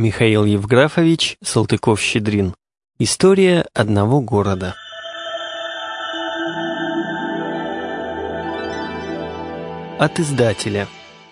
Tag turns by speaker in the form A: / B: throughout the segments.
A: Михаил Евграфович Салтыков-Щедрин. История одного города. От издателя.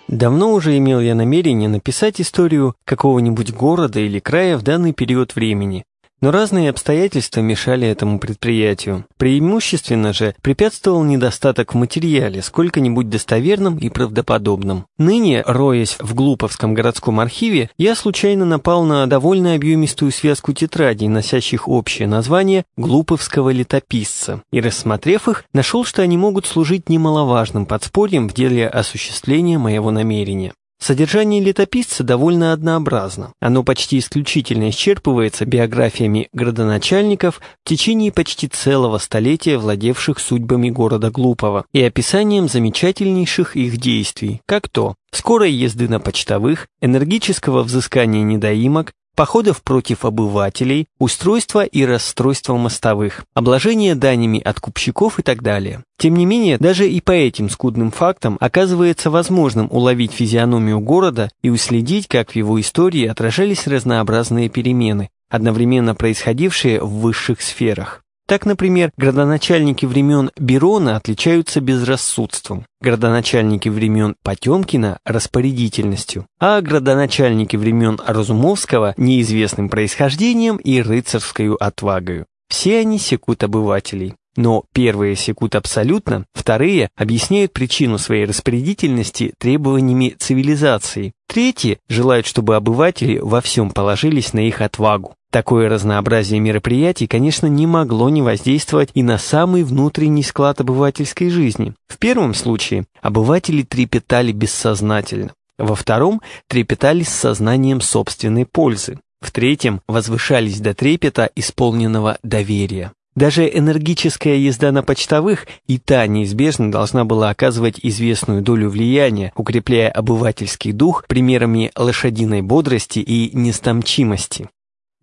A: Давно уже имел я намерение написать историю какого-нибудь города или края в данный период времени, но разные обстоятельства мешали этому предприятию. Преимущественно же препятствовал недостаток в материале, сколько-нибудь достоверном и правдоподобном. Ныне, роясь в Глуповском городском архиве, я случайно напал на довольно объемистую связку тетрадей, носящих общее название «Глуповского летописца», и, рассмотрев их, нашел, что они могут служить немаловажным подспорьем в деле осуществления моего намерения. Содержание летописца довольно однообразно. Оно почти исключительно исчерпывается биографиями градоначальников в течение почти целого столетия владевших судьбами города Глупого и описанием замечательнейших их действий, как то скорой езды на почтовых, энергического взыскания недоимок, походов против обывателей, устройства и расстройства мостовых, обложение данями от купщиков и так далее. Тем не менее, даже и по этим скудным фактам оказывается возможным уловить физиономию города и уследить, как в его истории отражались разнообразные перемены, одновременно происходившие в высших сферах. Так, например, градоначальники времен Берона отличаются безрассудством, градоначальники времен Потемкина – распорядительностью, а градоначальники времен Разумовского – неизвестным происхождением и рыцарской отвагою. Все они секут обывателей. Но первые секут абсолютно, вторые объясняют причину своей распорядительности требованиями цивилизации, третьи желают, чтобы обыватели во всем положились на их отвагу. Такое разнообразие мероприятий, конечно, не могло не воздействовать и на самый внутренний склад обывательской жизни. В первом случае обыватели трепетали бессознательно, во втором трепетали с сознанием собственной пользы, в третьем возвышались до трепета исполненного доверия. Даже энергическая езда на почтовых и та неизбежно должна была оказывать известную долю влияния, укрепляя обывательский дух примерами лошадиной бодрости и нестомчимости.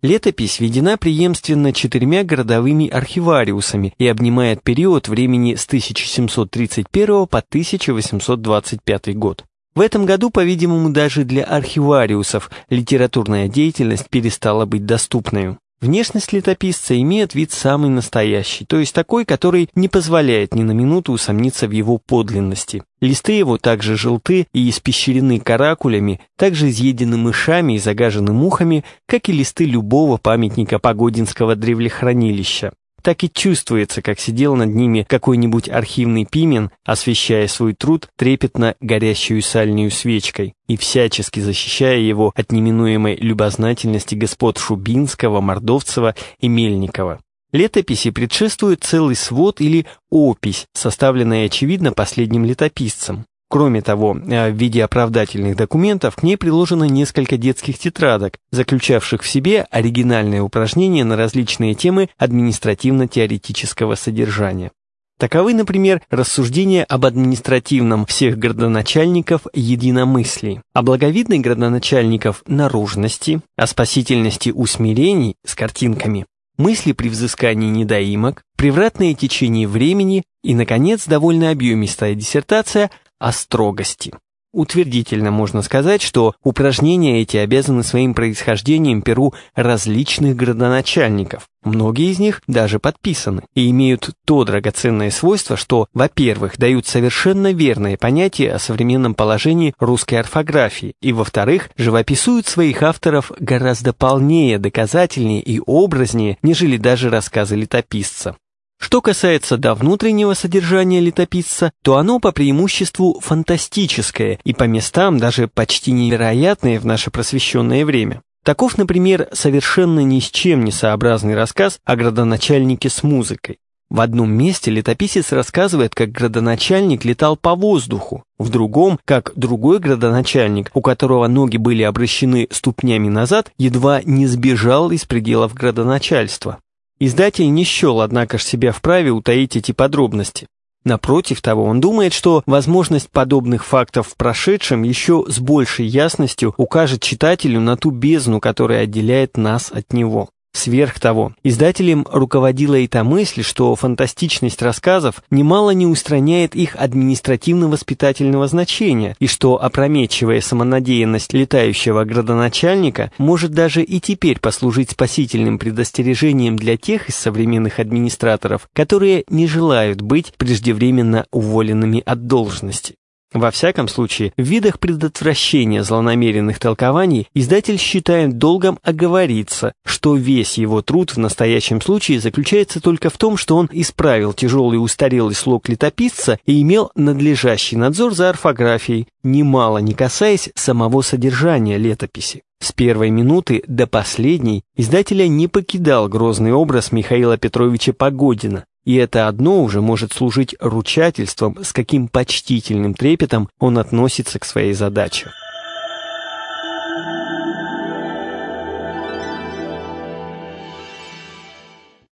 A: Летопись введена преемственно четырьмя городовыми архивариусами и обнимает период времени с 1731 по 1825 год. В этом году, по-видимому, даже для архивариусов литературная деятельность перестала быть доступной. Внешность летописца имеет вид самый настоящий, то есть такой, который не позволяет ни на минуту усомниться в его подлинности. Листы его также желты и испещрены каракулями, также изъедены мышами и загажены мухами, как и листы любого памятника Погодинского древлехранилища так и чувствуется, как сидел над ними какой-нибудь архивный пимен, освещая свой труд трепетно горящую сальную свечкой и всячески защищая его от неминуемой любознательности господ Шубинского, Мордовцева и Мельникова. Летописи предшествует целый свод или опись, составленная, очевидно, последним летописцем. Кроме того, э, в виде оправдательных документов к ней приложено несколько детских тетрадок, заключавших в себе оригинальные упражнения на различные темы административно-теоретического содержания. Таковы, например, рассуждения об административном всех градоначальников единомыслии, о благовидной градоначальников наружности, о спасительности усмирений с картинками, мысли при взыскании недоимок, превратное течение времени и, наконец, довольно объемистая диссертация о строгости. Утвердительно можно сказать, что упражнения эти обязаны своим происхождением перу различных градоначальников. Многие из них даже подписаны и имеют то драгоценное свойство, что, во-первых, дают совершенно верное понятие о современном положении русской орфографии, и, во-вторых, живописуют своих авторов гораздо полнее, доказательнее и образнее, нежели даже рассказы летописца. Что касается до внутреннего содержания летописца, то оно по преимуществу фантастическое и по местам даже почти невероятное в наше просвещенное время. Таков, например, совершенно ни с чем не сообразный рассказ о градоначальнике с музыкой. В одном месте летописец рассказывает, как градоначальник летал по воздуху, в другом, как другой градоначальник, у которого ноги были обращены ступнями назад, едва не сбежал из пределов градоначальства. Издатель не счел, однако ж, себя вправе утаить эти подробности. Напротив того, он думает, что возможность подобных фактов в прошедшем еще с большей ясностью укажет читателю на ту бездну, которая отделяет нас от него. Сверх того, издателем руководила и та мысль, что фантастичность рассказов немало не устраняет их административно-воспитательного значения, и что опрометчивая самонадеянность летающего градоначальника может даже и теперь послужить спасительным предостережением для тех из современных администраторов, которые не желают быть преждевременно уволенными от должности. Во всяком случае, в видах предотвращения злонамеренных толкований издатель считает долгом оговориться, что весь его труд в настоящем случае заключается только в том, что он исправил тяжелый устарелый слог летописца и имел надлежащий надзор за орфографией, немало не касаясь самого содержания летописи. С первой минуты до последней издателя не покидал грозный образ Михаила Петровича Погодина, и это одно уже может служить ручательством, с каким почтительным трепетом он относится к своей задаче.